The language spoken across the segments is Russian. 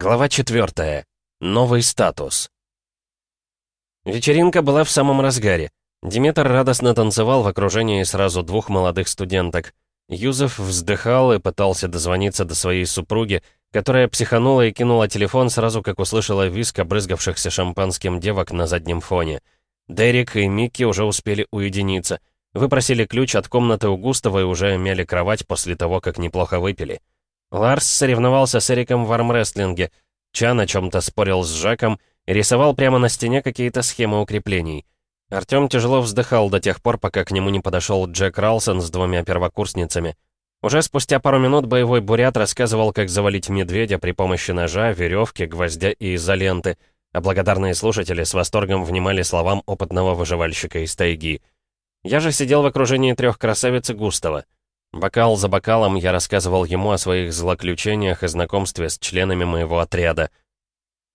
Глава 4. Новый статус. Вечеринка была в самом разгаре. Диметр радостно танцевал в окружении сразу двух молодых студенток. Юзеф вздыхал и пытался дозвониться до своей супруги, которая психанула и кинула телефон сразу, как услышала виск обрызгавшихся шампанским девок на заднем фоне. Дерек и Микки уже успели уединиться. Выпросили ключ от комнаты у Густава и уже мяли кровать после того, как неплохо выпили. Ларс соревновался с Эриком в армрестлинге. Чан о чем-то спорил с Жаком и рисовал прямо на стене какие-то схемы укреплений. Артём тяжело вздыхал до тех пор, пока к нему не подошел Джек Ралсон с двумя первокурсницами. Уже спустя пару минут боевой бурят рассказывал, как завалить медведя при помощи ножа, веревки, гвоздя и изоленты, а благодарные слушатели с восторгом внимали словам опытного выживальщика из тайги. Я же сидел в окружении трех красавиц и Густава. Бокал за бокалом я рассказывал ему о своих злоключениях и знакомстве с членами моего отряда.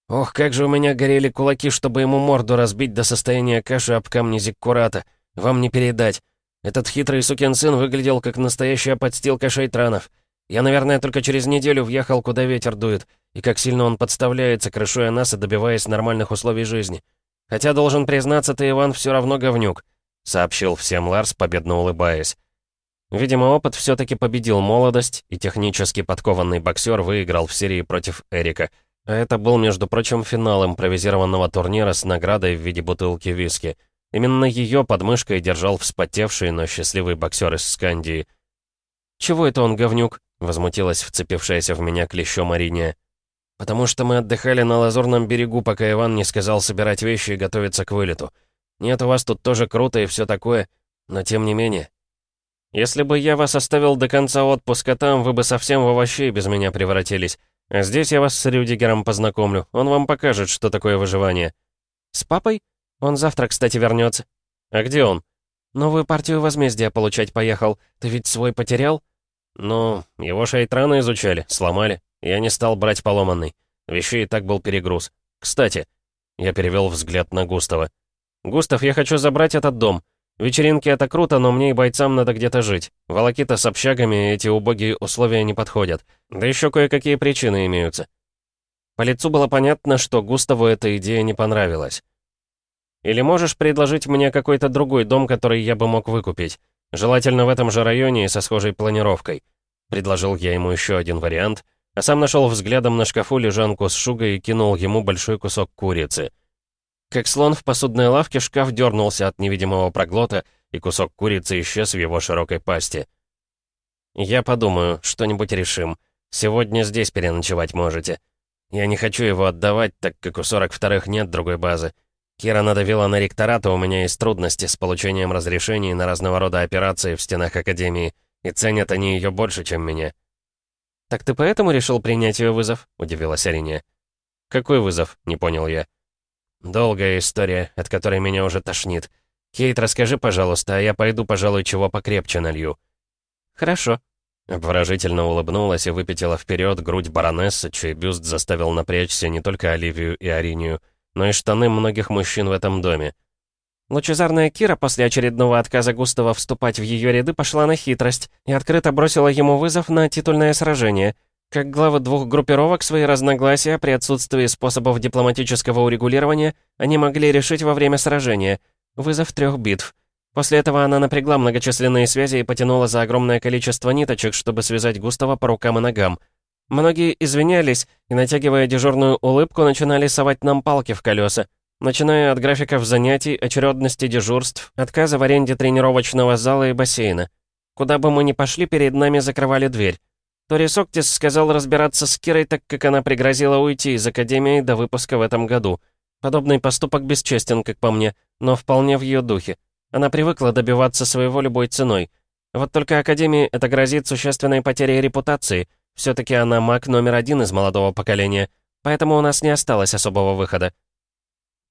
Ох, как же у меня горели кулаки, чтобы ему морду разбить до состояния каши об камни зиккурата. Вам не передать. Этот хитрый сукин сын выглядел как настоящая подстилка шейтранов. Я, наверное, только через неделю въехал, куда ветер дует, и как сильно он подставляется, крышуя нас и добиваясь нормальных условий жизни. Хотя, должен признаться, ты, Иван, все равно говнюк», — сообщил всем Ларс, победно улыбаясь. Видимо, опыт все-таки победил молодость, и технически подкованный боксер выиграл в серии против Эрика. А это был, между прочим, финал импровизированного турнира с наградой в виде бутылки виски. Именно ее под мышкой держал вспотевший, но счастливый боксер из Скандии. «Чего это он, говнюк?» — возмутилась вцепившаяся в меня клещом Ариния. «Потому что мы отдыхали на Лазурном берегу, пока Иван не сказал собирать вещи и готовиться к вылету. Нет, у вас тут тоже круто и все такое, но тем не менее, если бы я вас оставил до конца отпуска там, вы бы совсем в овощей без меня превратились. А здесь я вас с Рюдигером познакомлю. Он вам покажет, что такое выживание». «С папой? Он завтра, кстати, вернется. «А где он?» «Новую партию возмездия получать поехал. Ты ведь свой потерял?» «Ну, его шейтраны изучали, сломали. Я не стал брать поломанный. Вещей и так был перегруз. Кстати...» Я перевел взгляд на Густава. «Густав, я хочу забрать этот дом. Вечеринки — это круто, но мне и бойцам надо где-то жить. Волокита с общагами эти убогие условия не подходят. Да еще кое-какие причины имеются. По лицу было понятно, что Густаву эта идея не понравилась. Или можешь предложить мне какой-то другой дом, который я бы мог выкупить? Желательно в этом же районе и со схожей планировкой. Предложил я ему еще один вариант, а сам нашел взглядом на шкафу лежанку с шугой и кинул ему большой кусок курицы — как слон в посудной лавке, шкаф дернулся от невидимого проглота, и кусок курицы исчез в его широкой пасти. «Я подумаю, что-нибудь решим. Сегодня здесь переночевать можете. Я не хочу его отдавать, так как у 42-х нет другой базы. Кира надавила на ректорат, а у меня есть трудности с получением разрешений на разного рода операции в стенах Академии, и ценят они ее больше, чем меня». «Так ты поэтому решил принять ее вызов?» — удивилась Арине. «Какой вызов?» — не понял я. «Долгая история, от которой меня уже тошнит. Кейт, расскажи, пожалуйста, а я пойду, пожалуй, чего покрепче налью». «Хорошо». Обворожительно улыбнулась и выпятила вперед грудь баронессы, чей бюст заставил напрячься не только Оливию и Аринию, но и штаны многих мужчин в этом доме. Лучезарная Кира после очередного отказа Густава вступать в ее ряды пошла на хитрость и открыто бросила ему вызов на титульное сражение — как главы двух группировок свои разногласия при отсутствии способов дипломатического урегулирования они могли решить во время сражения. Вызов трех битв. После этого она напрягла многочисленные связи и потянула за огромное количество ниточек, чтобы связать Густава по рукам и ногам. Многие извинялись и, натягивая дежурную улыбку, начинали совать нам палки в колеса, начиная от графиков занятий, очередности дежурств, отказа в аренде тренировочного зала и бассейна. Куда бы мы ни пошли, перед нами закрывали дверь. Тори Соктис сказал разбираться с Кирой, так как она пригрозила уйти из Академии до выпуска в этом году. Подобный поступок бесчестен, как по мне, но вполне в ее духе. Она привыкла добиваться своего любой ценой. Вот только Академии это грозит существенной потерей репутации. Все-таки она маг номер один из молодого поколения, поэтому у нас не осталось особого выхода.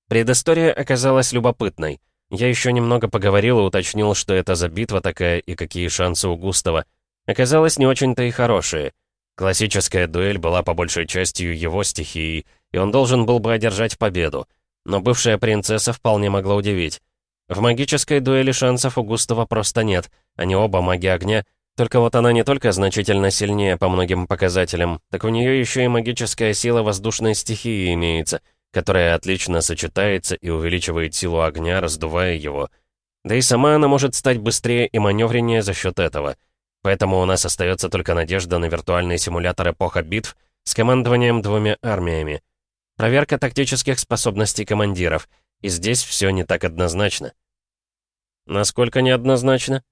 Предыстория оказалась любопытной. Я еще немного поговорил и уточнил, что это за битва такая и какие шансы у Густава оказалось не очень-то и хорошие. Классическая дуэль была по большей частью его стихией, и он должен был бы одержать победу. Но бывшая принцесса вполне могла удивить. В магической дуэли шансов у Густава просто нет, они оба маги огня, Только вот она не только значительно сильнее по многим показателям, так у нее еще и магическая сила воздушной стихии имеется, которая отлично сочетается и увеличивает силу огня, раздувая его. Да и сама она может стать быстрее и маневреннее за счет этого. Поэтому у нас остается только надежда на виртуальный симулятор эпоха битв с командованием двумя армиями. Проверка тактических способностей командиров. И здесь все не так однозначно. Насколько неоднозначно?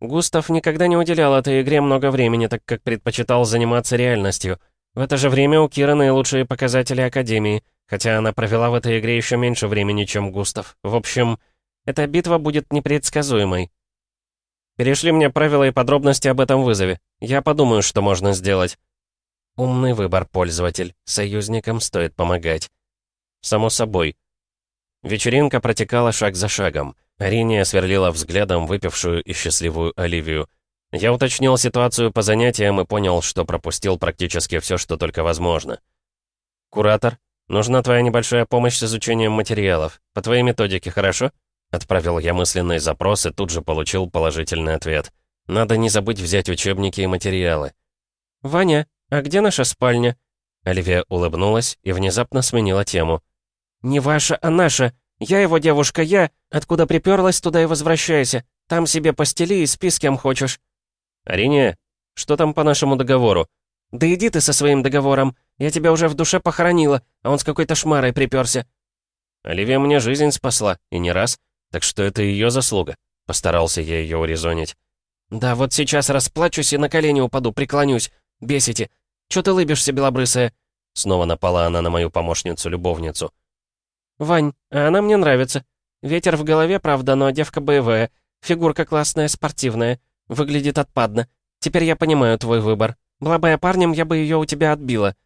Густав никогда не уделял этой игре много времени, так как предпочитал заниматься реальностью. В это же время у Киры наилучшие показатели Академии, хотя она провела в этой игре еще меньше времени, чем Густав. В общем, эта битва будет непредсказуемой. Перешли мне правила и подробности об этом вызове. Я подумаю, что можно сделать. Умный выбор, пользователь. Союзникам стоит помогать. Само собой. Вечеринка протекала шаг за шагом. Ариния сверлила взглядом выпившую и счастливую Оливию. Я уточнил ситуацию по занятиям и понял, что пропустил практически все, что только возможно. «Куратор, нужна твоя небольшая помощь с изучением материалов. По твоей методике, хорошо?» Отправил я мысленный запрос и тут же получил положительный ответ. «Надо не забыть взять учебники и материалы». «Ваня, а где наша спальня?» Оливия улыбнулась и внезапно сменила тему. «Не ваша, а наша. «Я его девушка, я. Откуда приперлась, туда и возвращайся. Там себе постели и спи с кем хочешь». «Арине, что там по нашему договору?» «Да иди ты со своим договором. Я тебя уже в душе похоронила, а он с какой-то шмарой приперся». «Оливия мне жизнь спасла, и не раз. Так что это ее заслуга». Постарался я ее урезонить. «Да, вот сейчас расплачусь и на колени упаду, преклонюсь. Бесите. Чё ты лыбишься, белобрысая?» Снова напала она на мою помощницу-любовницу. «Вань, а она мне нравится. Ветер в голове, правда, но девка боевая. Фигурка классная, спортивная. Выглядит отпадно. Теперь я понимаю твой выбор. Была бы я парнем, я бы ее у тебя отбила».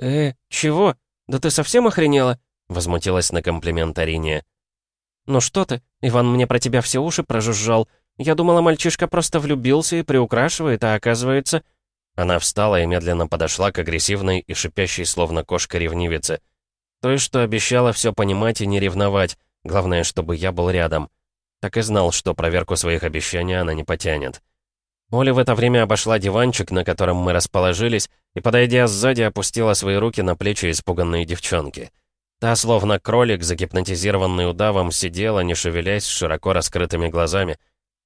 «Э, чего? Да ты совсем охренела?» Возмутилась на комплимент Арине. «Ну что ты? Иван мне про тебя все уши прожужжал. Я думала, мальчишка просто влюбился и приукрашивает, а оказывается...» Она встала и медленно подошла к агрессивной и шипящей, словно кошка ревнивице. Той, что обещала все понимать и не ревновать. Главное, чтобы я был рядом. Так и знал, что проверку своих обещаний она не потянет. Оля в это время обошла диванчик, на котором мы расположились, и, подойдя сзади, опустила свои руки на плечи испуганной девчонки. Та, словно кролик, загипнотизированный удавом, сидела, не шевелясь, с широко раскрытыми глазами.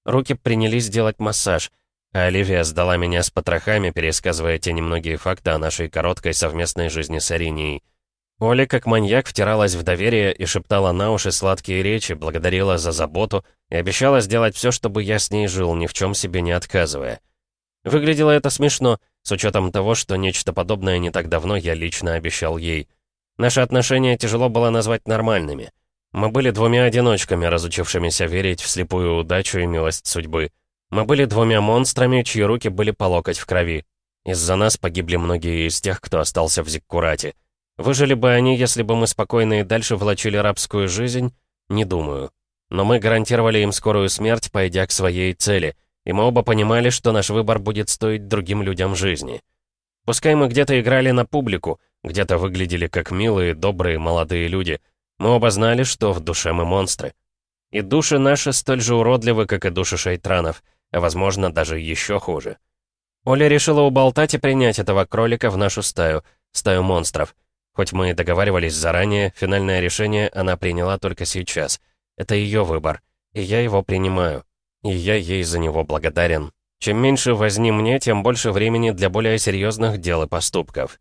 Руки принялись делать массаж, а Оливия сдала меня с потрохами, пересказывая те немногие факты о нашей короткой совместной жизни с Аринией. Оля, как маньяк, втиралась в доверие и шептала на уши сладкие речи, благодарила за заботу и обещала сделать все, чтобы я с ней жил, ни в чем себе не отказывая. Выглядело это смешно, с учетом того, что нечто подобное не так давно я лично обещал ей. Наши отношения тяжело было назвать нормальными. Мы были двумя одиночками, разучившимися верить в слепую удачу и милость судьбы. Мы были двумя монстрами, чьи руки были по локоть в крови. Из-за нас погибли многие из тех, кто остался в Зиккурате. Выжили бы они, если бы мы спокойно и дальше влачили рабскую жизнь? Не думаю. Но мы гарантировали им скорую смерть, пойдя к своей цели, и мы оба понимали, что наш выбор будет стоить другим людям жизни. Пускай мы где-то играли на публику, где-то выглядели как милые, добрые, молодые люди, мы оба знали, что в душе мы монстры. И души наши столь же уродливы, как и души шайтранов, а возможно, даже еще хуже. Оля решила уболтать и принять этого кролика в нашу стаю, стаю монстров — Хоть мы и договаривались заранее, финальное решение она приняла только сейчас. Это ее выбор, и я его принимаю. И я ей за него благодарен. Чем меньше возни мне, тем больше времени для более серьезных дел и поступков.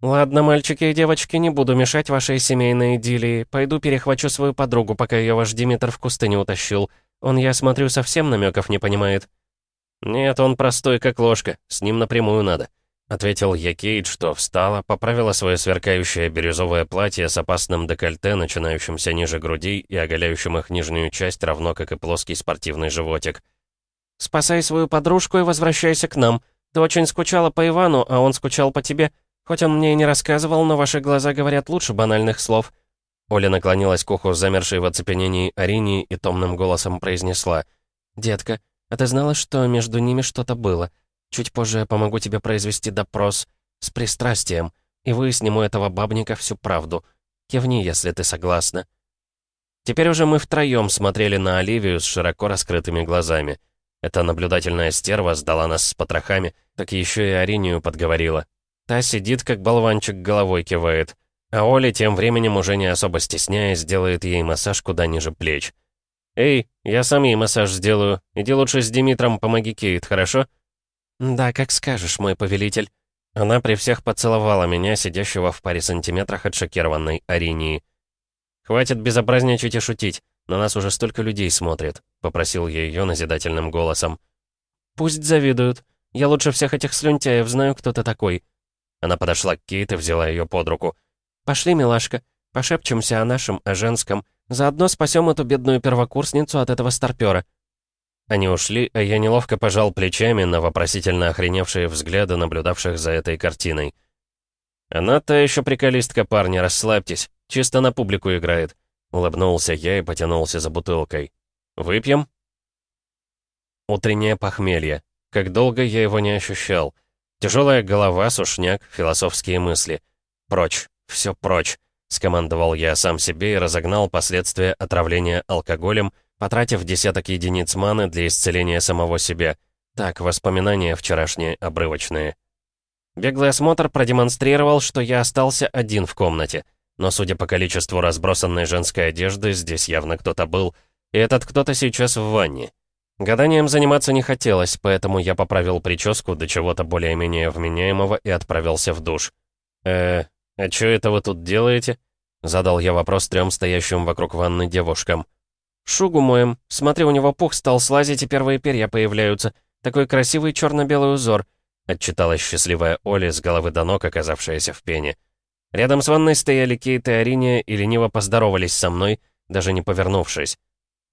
«Ладно, мальчики и девочки, не буду мешать вашей семейной идиллии. Пойду перехвачу свою подругу, пока ее ваш Димитр в кусты не утащил. Он, я смотрю, совсем намеков не понимает». «Нет, он простой, как ложка. С ним напрямую надо». Ответил я Кейт, что встала, поправила свое сверкающее бирюзовое платье с опасным декольте, начинающимся ниже грудей и оголяющим их нижнюю часть, равно как и плоский спортивный животик. «Спасай свою подружку и возвращайся к нам. Ты очень скучала по Ивану, а он скучал по тебе. Хоть он мне и не рассказывал, но ваши глаза говорят лучше банальных слов». Оля наклонилась к уху замершей в оцепенении Арине и томным голосом произнесла. «Детка, а ты знала, что между ними что-то было?» Чуть позже я помогу тебе произвести допрос с пристрастием, и выясним у этого бабника всю правду. Кивни, если ты согласна». Теперь уже мы втроем смотрели на Оливию с широко раскрытыми глазами. Эта наблюдательная стерва сдала нас с потрохами, так еще и Аринию подговорила. Та сидит, как болванчик, головой кивает. А Оля тем временем, уже не особо стесняясь, делает ей массаж куда ниже плеч. «Эй, я сам ей массаж сделаю. Иди лучше с Димитром помоги Кейт, хорошо?» «Да, как скажешь, мой повелитель». Она при всех поцеловала меня, сидящего в паре сантиметрах от шокированной Аринии. «Хватит безобразничать и шутить. На нас уже столько людей смотрит», — попросил я ее назидательным голосом. «Пусть завидуют. Я лучше всех этих слюнтяев знаю, кто ты такой». Она подошла к Кейт и взяла ее под руку. «Пошли, милашка, пошепчемся о нашем, о женском. Заодно спасем эту бедную первокурсницу от этого старпера». Они ушли, а я неловко пожал плечами на вопросительно охреневшие взгляды наблюдавших за этой картиной. «Она та еще приколистка, парни, расслабьтесь. Чисто на публику играет». Улыбнулся я и потянулся за бутылкой. «Выпьем?» Утреннее похмелье. Как долго я его не ощущал. Тяжелая голова, сушняк, философские мысли. Прочь, все прочь. Скомандовал я сам себе и разогнал последствия отравления алкоголем, потратив десяток единиц маны для исцеления самого себя. Так, воспоминания вчерашние обрывочные. Беглый осмотр продемонстрировал, что я остался один в комнате. Но судя по количеству разбросанной женской одежды, здесь явно кто-то был. И этот кто-то сейчас в ванне. Гаданием заниматься не хотелось, поэтому я поправил прическу до чего-то более-менее вменяемого и отправился в душ. э «А что это вы тут делаете?» Задал я вопрос трем стоящим вокруг ванны девушкам. «Шугу моем. Смотри, у него пух стал слазить, и первые перья появляются. Такой красивый черно-белый узор», — отчиталась счастливая Оля с головы до ног, оказавшаяся в пене. Рядом с ванной стояли Кейт и Ариния и лениво поздоровались со мной, даже не повернувшись.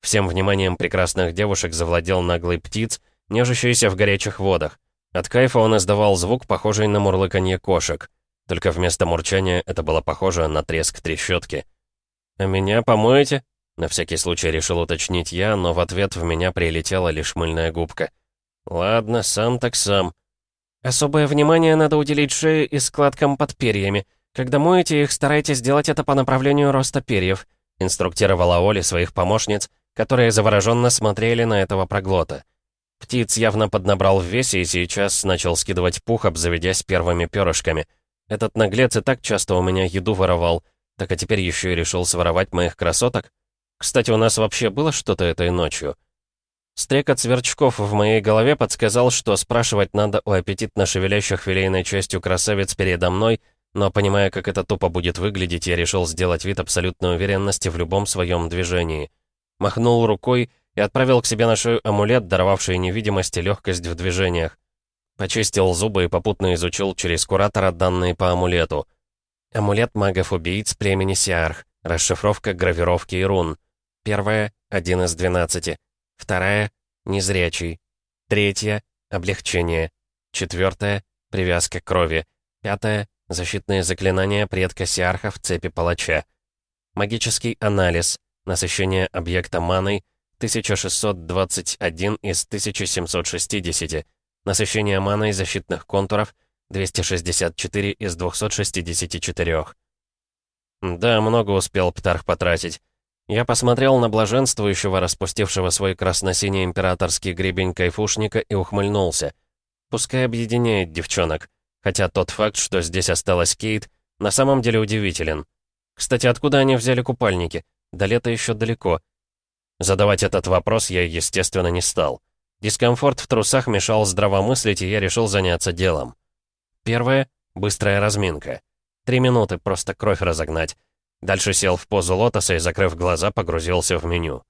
Всем вниманием прекрасных девушек завладел наглый птиц, нежащийся в горячих водах. От кайфа он издавал звук, похожий на мурлыканье кошек. Только вместо мурчания это было похоже на треск трещотки. «А меня помоете?» На всякий случай решил уточнить я, но в ответ в меня прилетела лишь мыльная губка. «Ладно, сам так сам». «Особое внимание надо уделить шее и складкам под перьями. Когда моете их, старайтесь делать это по направлению роста перьев», инструктировала Оля своих помощниц, которые завороженно смотрели на этого проглота. Птиц явно поднабрал в весе и сейчас начал скидывать пух, обзаведясь первыми перышками — этот наглец и так часто у меня еду воровал, так а теперь еще и решил своровать моих красоток. Кстати, у нас вообще было что-то этой ночью? Стрекот сверчков в моей голове подсказал, что спрашивать надо у аппетитно шевелящих филейной частью красавиц передо мной, но понимая, как это тупо будет выглядеть, я решил сделать вид абсолютной уверенности в любом своем движении. Махнул рукой и отправил к себе на шею амулет, даровавший невидимость и легкость в движениях. Почистил зубы и попутно изучил через куратора данные по амулету. Амулет магов-убийц племени Сиарх. Расшифровка гравировки и рун. Первая — один из двенадцати. Вторая — незрячий. Третья — облегчение. Четвертая — привязка крови. Пятая — защитные заклинания предка Сиарха в цепи палача. Магический анализ. Насыщение объекта маной 1621 из 1760. Насыщение маной защитных контуров 264 из 264. Да, много успел Птарх потратить. Я посмотрел на блаженствующего, распустившего свой красно-синий императорский гребень кайфушника и ухмыльнулся. Пускай объединяет девчонок. Хотя тот факт, что здесь осталась Кейт, на самом деле удивителен. Кстати, откуда они взяли купальники? До лета еще далеко. Задавать этот вопрос я, естественно, не стал. Дискомфорт в трусах мешал здравомыслить, и я решил заняться делом. Первое — быстрая разминка. Три минуты, просто кровь разогнать. Дальше сел в позу лотоса и, закрыв глаза, погрузился в меню.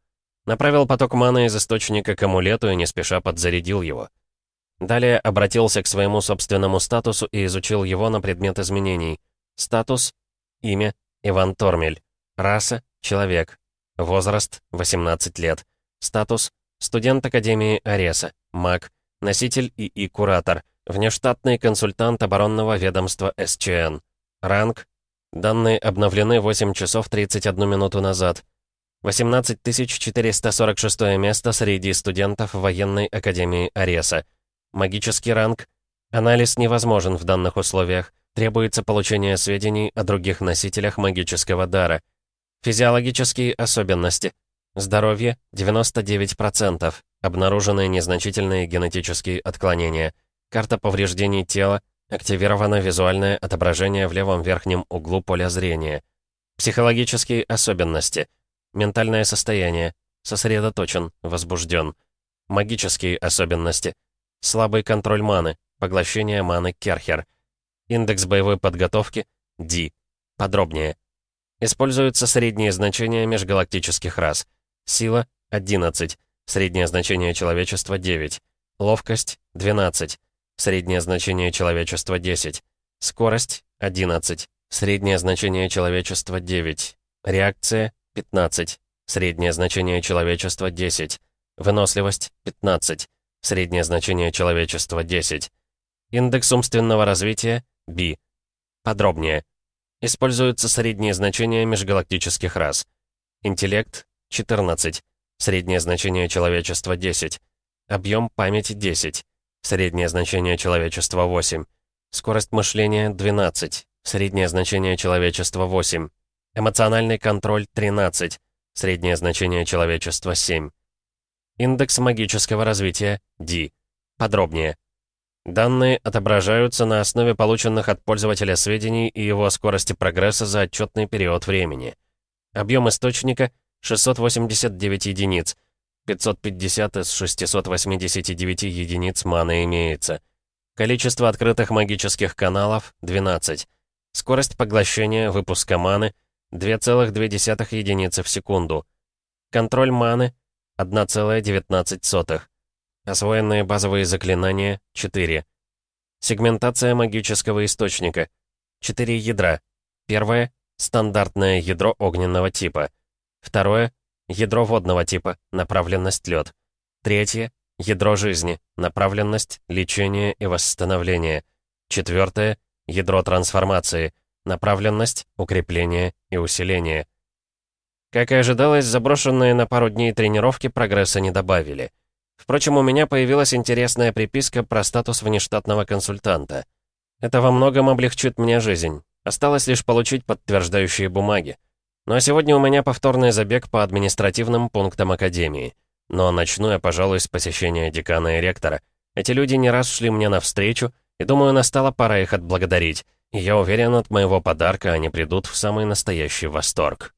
Направил поток маны из источника к амулету и не спеша подзарядил его. Далее обратился к своему собственному статусу и изучил его на предмет изменений. Статус — имя — Иван Тормель. Раса — человек. Возраст — 18 лет. Статус Студент Академии Ареса, маг, носитель ИИ «Куратор», внештатный консультант оборонного ведомства СЧН. Ранг. Данные обновлены 8 часов 31 минуту назад. 18446 место среди студентов военной Академии Ареса. Магический ранг. Анализ невозможен в данных условиях. Требуется получение сведений о других носителях магического дара. Физиологические особенности. Здоровье — 99%. Обнаружены незначительные генетические отклонения. Карта повреждений тела. Активировано визуальное отображение в левом верхнем углу поля зрения. Психологические особенности. Ментальное состояние. Сосредоточен, возбужден. Магические особенности. Слабый контроль маны. Поглощение маны Керхер. Индекс боевой подготовки. D. Подробнее. Используются средние значения межгалактических рас. Сила — 11. Среднее значение человечества — 9. Ловкость — 12. Среднее значение человечества — 10. Скорость — 11. Среднее значение человечества — 9. Реакция — 15. Среднее значение человечества — 10. Выносливость — 15. Среднее значение человечества — 10. Индекс умственного развития — B. Подробнее. Используются средние значения межгалактических рас. Интеллект — 14. Среднее значение человечества — 10. Объем памяти — 10. Среднее значение человечества — 8. Скорость мышления — 12. Среднее значение человечества — 8. Эмоциональный контроль — 13. Среднее значение человечества — 7. Индекс магического развития — D. Подробнее. Данные отображаются на основе полученных от пользователя сведений и его скорости прогресса за отчетный период времени. Объем источника — 689 единиц. 550 из 689 единиц маны имеется. Количество открытых магических каналов — 12. Скорость поглощения выпуска маны — 2,2 единицы в секунду. Контроль маны — 1,19. Освоенные базовые заклинания — 4. Сегментация магического источника. 4 ядра. Первое — стандартное ядро огненного типа. Второе — ядро водного типа, направленность лед. Третье — ядро жизни, направленность лечение и восстановление. Четвертое — ядро трансформации, направленность укрепление и усиление. Как и ожидалось, заброшенные на пару дней тренировки прогресса не добавили — Впрочем, у меня появилась интересная приписка про статус внештатного консультанта. Это во многом облегчит мне жизнь. Осталось лишь получить подтверждающие бумаги. Ну а сегодня у меня повторный забег по административным пунктам Академии. Но начну я, пожалуй, с посещения декана и ректора. Эти люди не раз шли мне навстречу, и думаю, настала пора их отблагодарить. И я уверен, от моего подарка они придут в самый настоящий восторг.